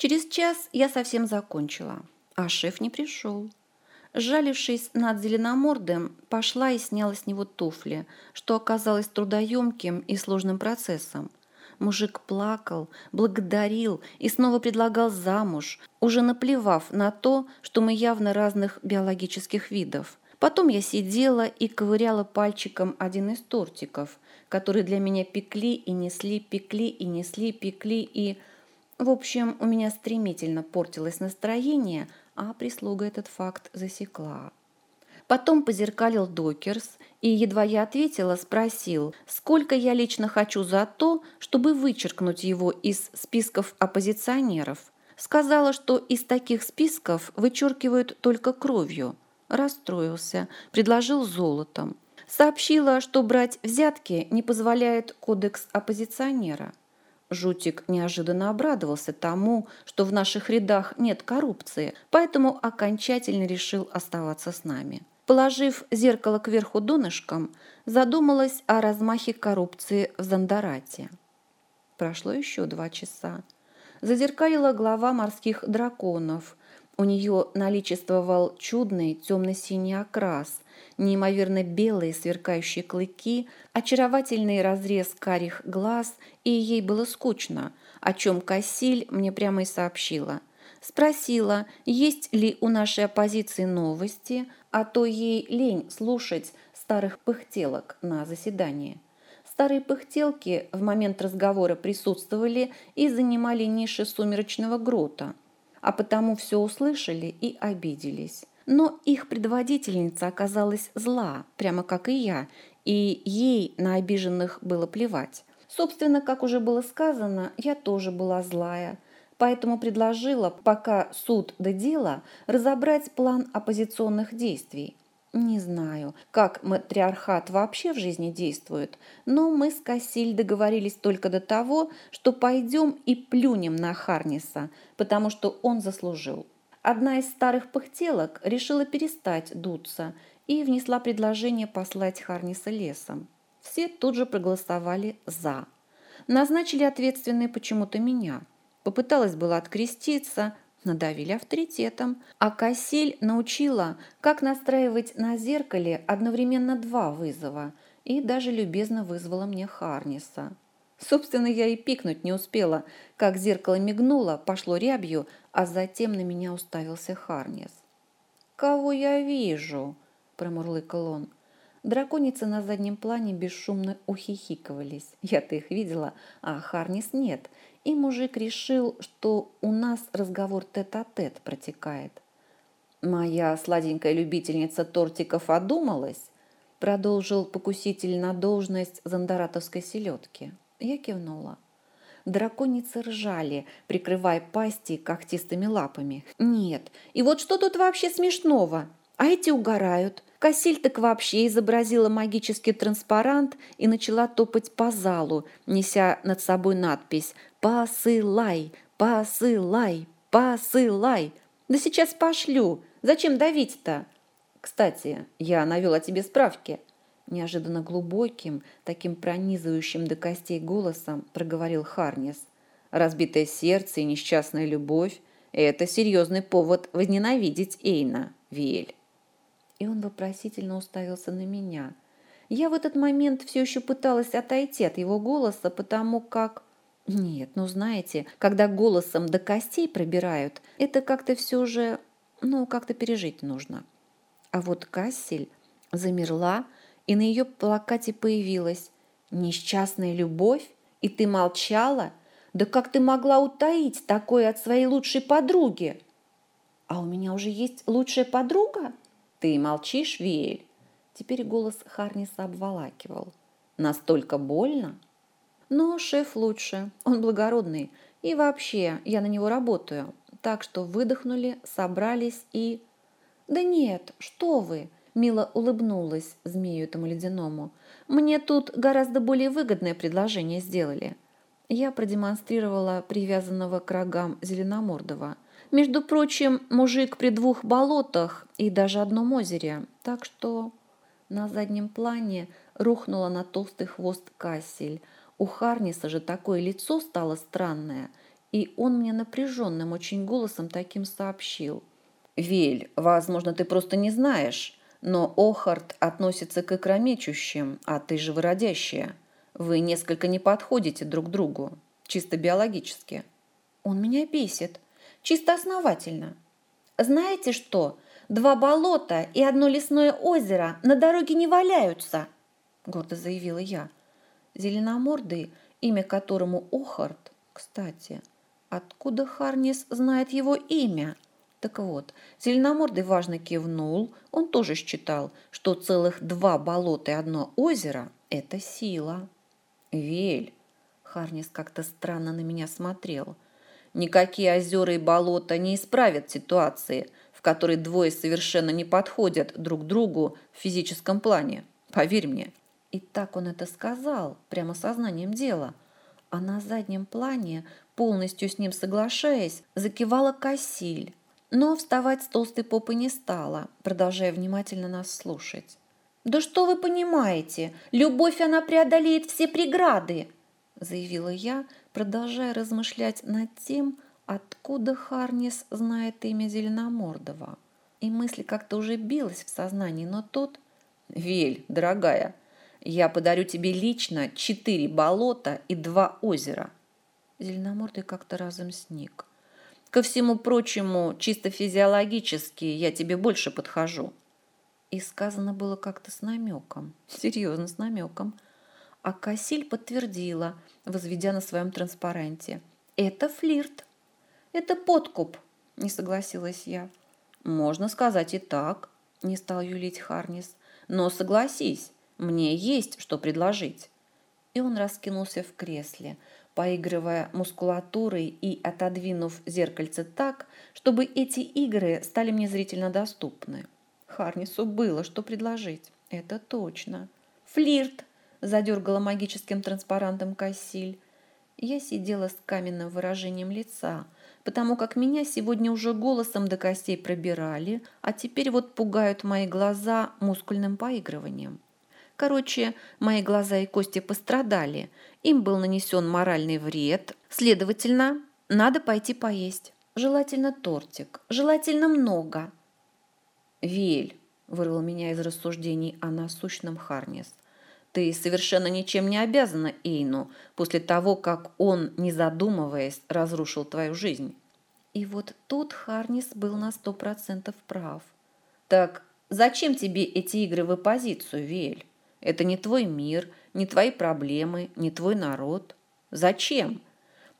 Через час я совсем закончила, а шеф не пришел. Жалившись над зеленомордым, пошла и сняла с него туфли, что оказалось трудоемким и сложным процессом. Мужик плакал, благодарил и снова предлагал замуж, уже наплевав на то, что мы явно разных биологических видов. Потом я сидела и ковыряла пальчиком один из тортиков, которые для меня пекли и несли, пекли и несли, пекли и... В общем, у меня стремительно портилось настроение – а прислуга этот факт засекла. Потом позеркалил Докерс и, едва я ответила, спросил, сколько я лично хочу за то, чтобы вычеркнуть его из списков оппозиционеров. Сказала, что из таких списков вычеркивают только кровью. Расстроился, предложил золотом. Сообщила, что брать взятки не позволяет кодекс оппозиционера. Жутик неожиданно обрадовался тому, что в наших рядах нет коррупции, поэтому окончательно решил оставаться с нами. Положив зеркало кверху донышком, задумалась о размахе коррупции в Зандарате. Прошло еще два часа. Зазеркалила глава морских драконов. У нее наличествовал чудный темно-синий окрас – неимоверно белые сверкающие клыки, очаровательный разрез карих глаз, и ей было скучно, о чем Кассиль мне прямо и сообщила. Спросила, есть ли у нашей оппозиции новости, а то ей лень слушать старых пыхтелок на заседании. Старые пыхтелки в момент разговора присутствовали и занимали ниши сумеречного грота, а потому все услышали и обиделись. Но их предводительница оказалась зла, прямо как и я, и ей на обиженных было плевать. Собственно, как уже было сказано, я тоже была злая, поэтому предложила, пока суд до дела, разобрать план оппозиционных действий. Не знаю, как матриархат вообще в жизни действует, но мы с Кассиль договорились только до того, что пойдем и плюнем на Харниса, потому что он заслужил. Одна из старых пыхтелок решила перестать дуться и внесла предложение послать Харниса лесом. Все тут же проголосовали «за». Назначили ответственной почему-то меня. Попыталась была откреститься, надавили авторитетом, а Кассель научила, как настраивать на зеркале одновременно два вызова и даже любезно вызвала мне Харниса. Собственно, я и пикнуть не успела, как зеркало мигнуло, пошло рябью, а затем на меня уставился Харнес. «Кого я вижу?» – промурлыкал он. Драконицы на заднем плане бесшумно ухихикывались. Я-то их видела, а Харнис нет. И мужик решил, что у нас разговор тет-а-тет -тет протекает. «Моя сладенькая любительница тортиков одумалась?» – продолжил покуситель на должность зандаратовской селедки. Я кивнула. Драконицы ржали, прикрывая пасти когтистыми лапами. «Нет, и вот что тут вообще смешного? А эти угорают». Кассиль так вообще изобразила магический транспарант и начала топать по залу, неся над собой надпись «Посылай! Посылай! Посылай!» «Да сейчас пошлю! Зачем давить-то?» «Кстати, я навел о тебе справки неожиданно глубоким, таким пронизывающим до костей голосом проговорил Харнес. Разбитое сердце и несчастная любовь – это серьезный повод возненавидеть Эйна, Виэль. И он вопросительно уставился на меня. Я в этот момент все еще пыталась отойти от его голоса, потому как... Нет, ну знаете, когда голосом до костей пробирают, это как-то все же, ну, как-то пережить нужно. А вот Кассель замерла, и на ее плакате появилась «Несчастная любовь? И ты молчала? Да как ты могла утаить такое от своей лучшей подруги?» «А у меня уже есть лучшая подруга?» «Ты молчишь, Виэль?» Теперь голос Харниса обволакивал. «Настолько больно?» «Но шеф лучше, он благородный. И вообще, я на него работаю. Так что выдохнули, собрались и...» «Да нет, что вы!» Мила улыбнулась змею этому ледяному. «Мне тут гораздо более выгодное предложение сделали». Я продемонстрировала привязанного к рогам Зеленомордова. Между прочим, мужик при двух болотах и даже одном озере. Так что на заднем плане рухнула на толстый хвост кассель. У Харниса же такое лицо стало странное. И он мне напряженным очень голосом таким сообщил. «Вель, возможно, ты просто не знаешь, но Охарт относится к икромечущим, а ты же выродящая. Вы несколько не подходите друг другу, чисто биологически». «Он меня бесит. Чисто основательно. Знаете что? Два болота и одно лесное озеро на дороге не валяются», – гордо заявила я. Зеленомордый, имя которому Охарт, кстати, откуда Харнис знает его имя? Так вот, Зеленомордый важно кивнул, он тоже считал, что целых два болота и одно озеро – это сила. «Вель!» – Харнис как-то странно на меня смотрел. «Никакие озера и болота не исправят ситуации, в которой двое совершенно не подходят друг другу в физическом плане. Поверь мне, и так он это сказал, прямо сознанием дела. А на заднем плане, полностью с ним соглашаясь, закивала Кассиль. Но вставать с толстой попы не стала, продолжая внимательно нас слушать. «Да что вы понимаете? Любовь, она преодолеет все преграды!» заявила я, продолжая размышлять над тем, откуда Харнис знает имя Зеленомордова. И мысль как-то уже билась в сознании, но тут... «Вель, дорогая, я подарю тебе лично четыре болота и два озера. Зеленомордый как-то разом сник. Ко всему прочему, чисто физиологически я тебе больше подхожу. И сказано было как-то с намеком. Серьезно, с намеком. А Кассиль подтвердила, возведя на своем транспаранте. Это флирт. Это подкуп, не согласилась я. Можно сказать и так, не стал юлить Харнис. Но согласись, мне есть что предложить. И он раскинулся в кресле, поигрывая мускулатурой и отодвинув зеркальце так, чтобы эти игры стали мне зрительно доступны. Харнису было что предложить, это точно. «Флирт!» – задергала магическим транспарантом Кассиль. Я сидела с каменным выражением лица, потому как меня сегодня уже голосом до костей пробирали, а теперь вот пугают мои глаза мускульным поигрыванием. Короче, мои глаза и кости пострадали. Им был нанесен моральный вред. Следовательно, надо пойти поесть. Желательно тортик. Желательно много. Вель, вырвал меня из рассуждений о насущном Харнес. Ты совершенно ничем не обязана Эйну после того, как он, не задумываясь, разрушил твою жизнь. И вот тут Харнис был на сто процентов прав. Так зачем тебе эти игры в оппозицию, Вель? Это не твой мир, не твои проблемы, не твой народ. Зачем?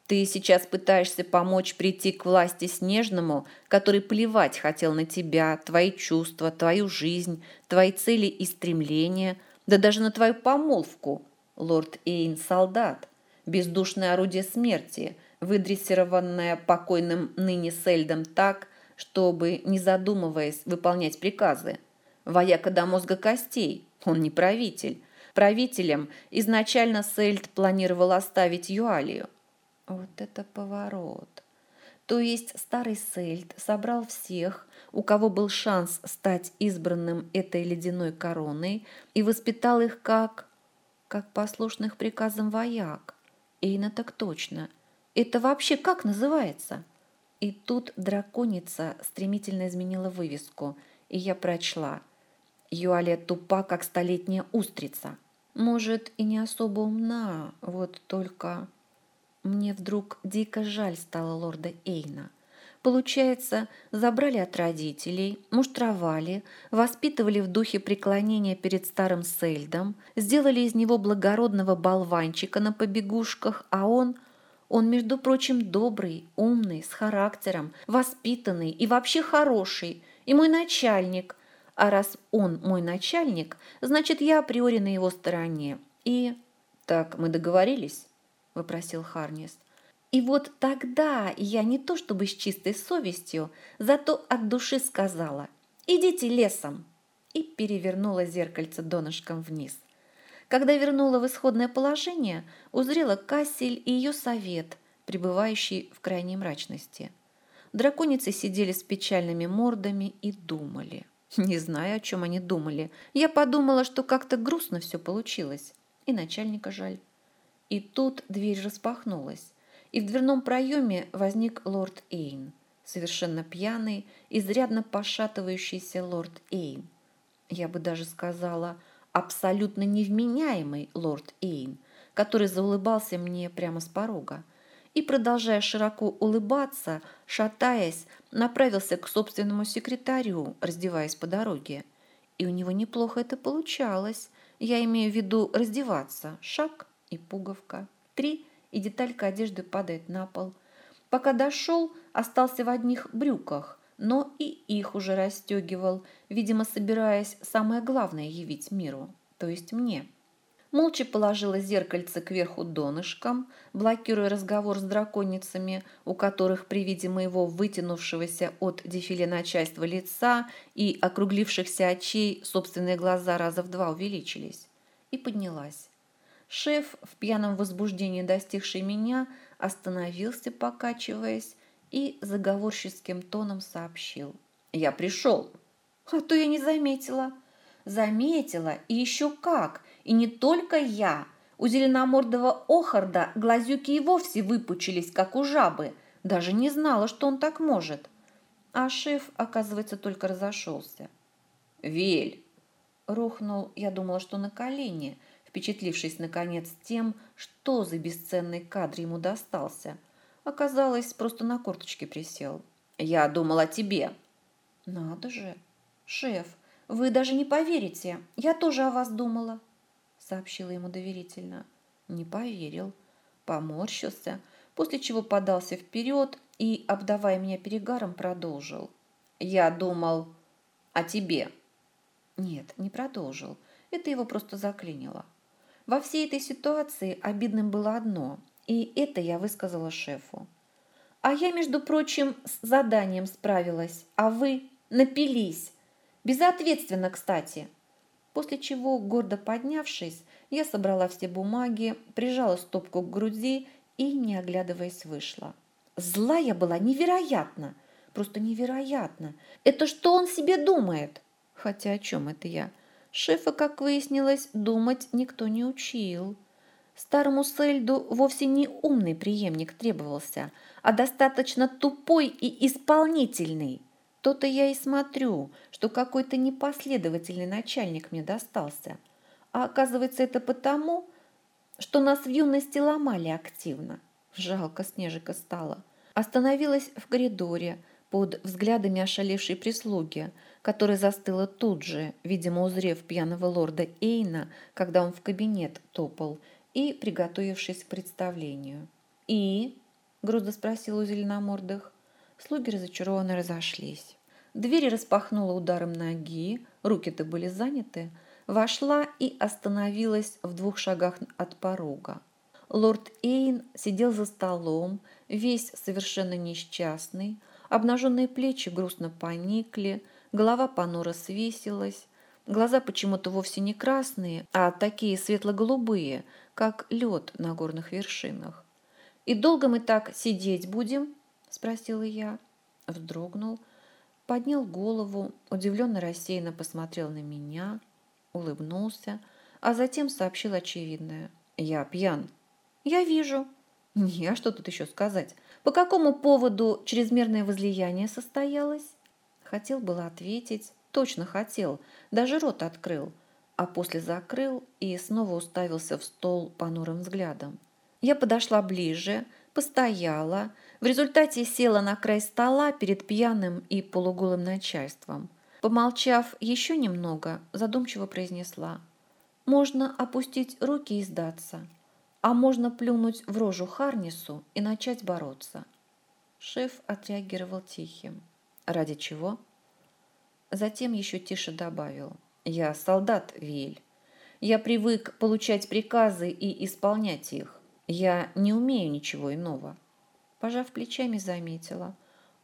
Ты сейчас пытаешься помочь прийти к власти Снежному, который плевать хотел на тебя, твои чувства, твою жизнь, твои цели и стремления, да даже на твою помолвку. Лорд Эйн – солдат, бездушное орудие смерти, выдрессированное покойным ныне Сельдом так, чтобы, не задумываясь, выполнять приказы. Вояка до мозга костей – он не правитель. Правителем изначально Сельд планировал оставить Юалию. Вот это поворот. То есть старый Сельд собрал всех, у кого был шанс стать избранным этой ледяной короной, и воспитал их как... как послушных приказам вояк. Эйна так точно. Это вообще как называется? И тут драконица стремительно изменила вывеску, и я прочла – Юалия тупа, как столетняя устрица. Может, и не особо умна, вот только... Мне вдруг дико жаль стало лорда Эйна. Получается, забрали от родителей, муштровали, воспитывали в духе преклонения перед старым Сельдом, сделали из него благородного болванчика на побегушках, а он... Он, между прочим, добрый, умный, с характером, воспитанный и вообще хороший, и мой начальник, а раз он мой начальник, значит, я априори на его стороне. И... Так, мы договорились? Вопросил Харнес. И вот тогда я не то чтобы с чистой совестью, зато от души сказала «Идите лесом!» и перевернула зеркальце донышком вниз. Когда вернула в исходное положение, узрела Кассель и ее совет, пребывающий в крайней мрачности. Драконицы сидели с печальными мордами и думали. Не знаю, о чем они думали. Я подумала, что как-то грустно все получилось. И начальника жаль. И тут дверь распахнулась. и в дверном проеме возник лорд Эйн, совершенно пьяный, изрядно пошатывающийся лорд Эйн. Я бы даже сказала, абсолютно невменяемый лорд Эйн, который заулыбался мне прямо с порога и, продолжая широко улыбаться, шатаясь, направился к собственному секретарю, раздеваясь по дороге. И у него неплохо это получалось. Я имею в виду раздеваться. Шаг и пуговка. Три, и деталька одежды падает на пол. Пока дошел, остался в одних брюках, но и их уже расстегивал, видимо, собираясь самое главное явить миру, то есть мне молча положила зеркальце кверху донышком, блокируя разговор с драконицами, у которых при виде моего вытянувшегося от дефиле начальства лица и округлившихся очей собственные глаза раза в два увеличились, и поднялась. Шеф, в пьяном возбуждении достигший меня, остановился, покачиваясь, и заговорческим тоном сообщил. «Я пришел!» «А то я не заметила!» «Заметила, и еще как!» И не только я. У зеленомордого охарда глазюки и вовсе выпучились, как у жабы. Даже не знала, что он так может. А шеф, оказывается, только разошелся. «Вель!» Рухнул, я думала, что на колени, впечатлившись, наконец, тем, что за бесценный кадр ему достался. Оказалось, просто на корточке присел. «Я думал о тебе!» «Надо же! Шеф, вы даже не поверите, я тоже о вас думала!» Сообщила ему доверительно. Не поверил, поморщился, после чего подался вперед и, обдавая меня перегаром, продолжил. «Я думал о тебе». Нет, не продолжил. Это его просто заклинило. Во всей этой ситуации обидным было одно, и это я высказала шефу. А я, между прочим, с заданием справилась, а вы напились. Безответственно, кстати после чего, гордо поднявшись, я собрала все бумаги, прижала стопку к груди и, не оглядываясь, вышла. Злая была невероятно, просто невероятно. Это что он себе думает? Хотя о чем это я? Шефа, как выяснилось, думать никто не учил. Старому Сельду вовсе не умный преемник требовался, а достаточно тупой и исполнительный. То-то я и смотрю, что какой-то непоследовательный начальник мне достался. А оказывается, это потому, что нас в юности ломали активно. Жалко Снежика стало. Остановилась в коридоре под взглядами ошалевшей прислуги, которая застыла тут же, видимо, узрев пьяного лорда Эйна, когда он в кабинет топал, и приготовившись к представлению. «И?» – грудо спросил у зеленомордых. Слуги разочарованно разошлись. Дверь распахнула ударом ноги, руки-то были заняты, вошла и остановилась в двух шагах от порога. Лорд Эйн сидел за столом, весь совершенно несчастный, обнаженные плечи грустно поникли, голова понуро свесилась, глаза почему-то вовсе не красные, а такие светло-голубые, как лед на горных вершинах. «И долго мы так сидеть будем?» – спросила я. Вздрогнул, поднял голову, удивленно рассеянно посмотрел на меня, улыбнулся, а затем сообщил очевидное. «Я пьян». «Я вижу». «Не, а что тут еще сказать? По какому поводу чрезмерное возлияние состоялось?» Хотел было ответить, точно хотел, даже рот открыл, а после закрыл и снова уставился в стол понурым взглядом. Я подошла ближе, постояла, в результате села на край стола перед пьяным и полуголым начальством. Помолчав еще немного, задумчиво произнесла. «Можно опустить руки и сдаться, а можно плюнуть в рожу Харнису и начать бороться». Шеф отреагировал тихим. «Ради чего?» Затем еще тише добавил. «Я солдат, Виль. Я привык получать приказы и исполнять их. Я не умею ничего иного» пожав плечами, заметила.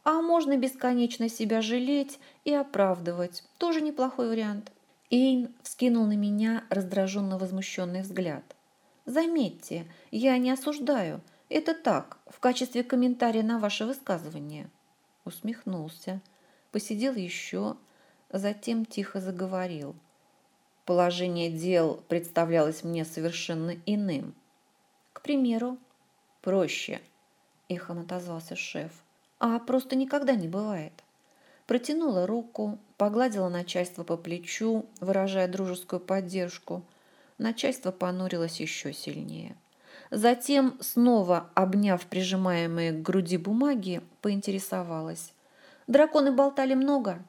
А можно бесконечно себя жалеть и оправдывать. Тоже неплохой вариант. Эйн вскинул на меня раздраженно возмущенный взгляд. Заметьте, я не осуждаю. Это так, в качестве комментария на ваше высказывание. Усмехнулся, посидел еще, затем тихо заговорил. Положение дел представлялось мне совершенно иным. К примеру, проще – эхом отозвался шеф. А просто никогда не бывает. Протянула руку, погладила начальство по плечу, выражая дружескую поддержку. Начальство понурилось еще сильнее. Затем, снова обняв прижимаемые к груди бумаги, поинтересовалась. «Драконы болтали много?»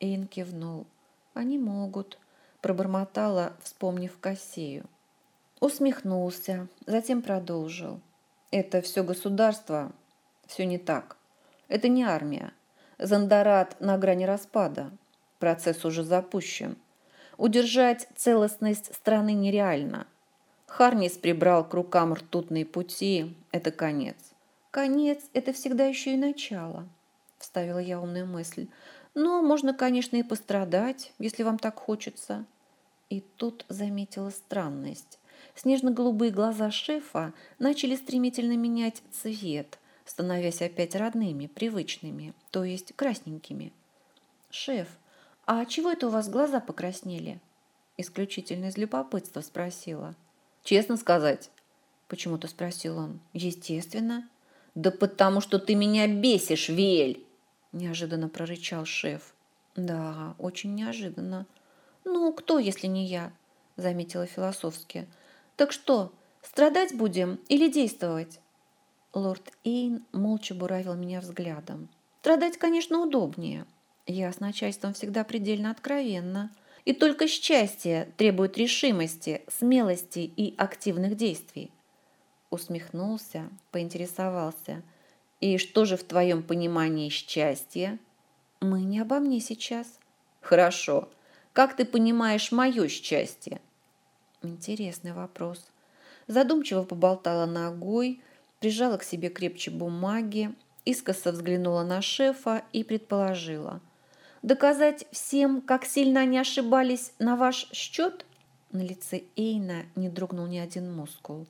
Эйн кивнул. «Они могут», – пробормотала, вспомнив Кассею. Усмехнулся, затем продолжил. «Это все государство, все не так. Это не армия. Зандарат на грани распада. Процесс уже запущен. Удержать целостность страны нереально. Харнис прибрал к рукам ртутные пути. Это конец. Конец – это всегда еще и начало, вставила я умную мысль. Но можно, конечно, и пострадать, если вам так хочется. И тут заметила странность. Снежно-голубые глаза шефа начали стремительно менять цвет, становясь опять родными, привычными, то есть красненькими. «Шеф, а чего это у вас глаза покраснели?» Исключительно из любопытства спросила. «Честно сказать?» Почему-то спросил он. «Естественно». «Да потому что ты меня бесишь, Вель!» Неожиданно прорычал шеф. «Да, очень неожиданно. Ну, кто, если не я?» Заметила философски. «Так что, страдать будем или действовать?» Лорд Эйн молча буравил меня взглядом. «Страдать, конечно, удобнее. Я с начальством всегда предельно откровенна. И только счастье требует решимости, смелости и активных действий». Усмехнулся, поинтересовался. «И что же в твоем понимании счастье?» «Мы не обо мне сейчас». «Хорошо. Как ты понимаешь мое счастье?» Интересный вопрос. Задумчиво поболтала ногой, прижала к себе крепче бумаги, искоса взглянула на шефа и предположила. «Доказать всем, как сильно они ошибались на ваш счет?» На лице Эйна не дрогнул ни один мускул.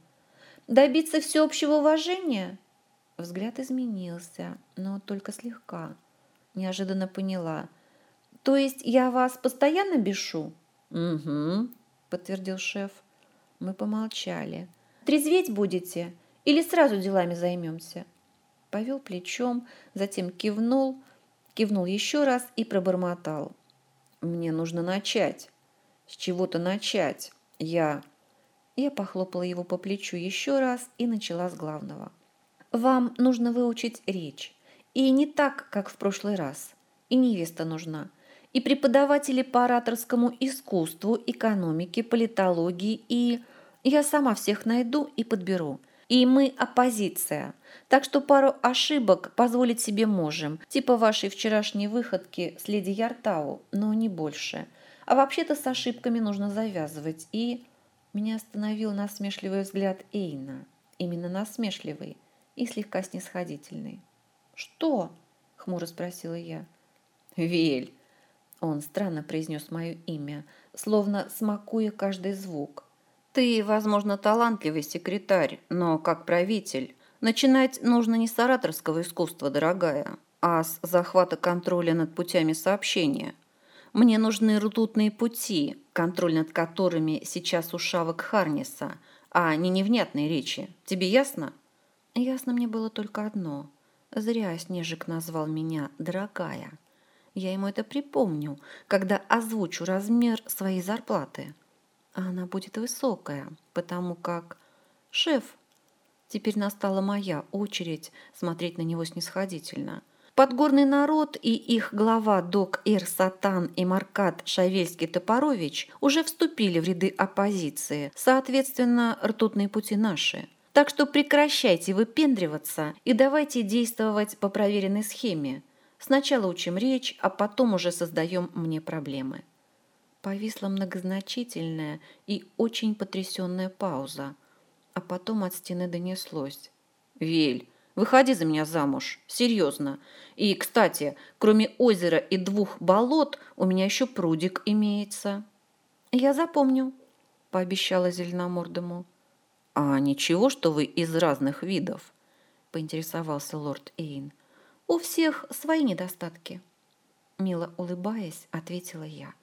«Добиться всеобщего уважения?» Взгляд изменился, но только слегка. Неожиданно поняла. «То есть я вас постоянно бешу?» «Угу», – подтвердил шеф. Мы помолчали. «Трезветь будете или сразу делами займемся?» Повел плечом, затем кивнул, кивнул еще раз и пробормотал. «Мне нужно начать. С чего-то начать. Я...» Я похлопала его по плечу еще раз и начала с главного. «Вам нужно выучить речь. И не так, как в прошлый раз. И невеста нужна и преподаватели по ораторскому искусству, экономике, политологии и... Я сама всех найду и подберу. И мы оппозиция. Так что пару ошибок позволить себе можем, типа вашей вчерашней выходки с леди Яртау, но не больше. А вообще-то с ошибками нужно завязывать. И... Меня остановил насмешливый взгляд Эйна. Именно насмешливый и слегка снисходительный. «Что?» – хмуро спросила я. «Вель, он странно произнес мое имя, словно смакуя каждый звук. «Ты, возможно, талантливый секретарь, но как правитель. Начинать нужно не с ораторского искусства, дорогая, а с захвата контроля над путями сообщения. Мне нужны ртутные пути, контроль над которыми сейчас у шавок Харниса, а не невнятные речи. Тебе ясно?» Ясно мне было только одно. Зря Снежик назвал меня «дорогая». Я ему это припомню, когда озвучу размер своей зарплаты. А она будет высокая, потому как... Шеф, теперь настала моя очередь смотреть на него снисходительно. Подгорный народ и их глава док Ир Сатан и Маркат Шавельский-Топорович уже вступили в ряды оппозиции, соответственно, ртутные пути наши. Так что прекращайте выпендриваться и давайте действовать по проверенной схеме. Сначала учим речь, а потом уже создаем мне проблемы. Повисла многозначительная и очень потрясенная пауза, а потом от стены донеслось. «Вель, выходи за меня замуж, серьезно. И, кстати, кроме озера и двух болот, у меня еще прудик имеется». «Я запомню», – пообещала зеленомордому. «А ничего, что вы из разных видов?» – поинтересовался лорд Эйн. У всех свои недостатки. Мило улыбаясь, ответила я.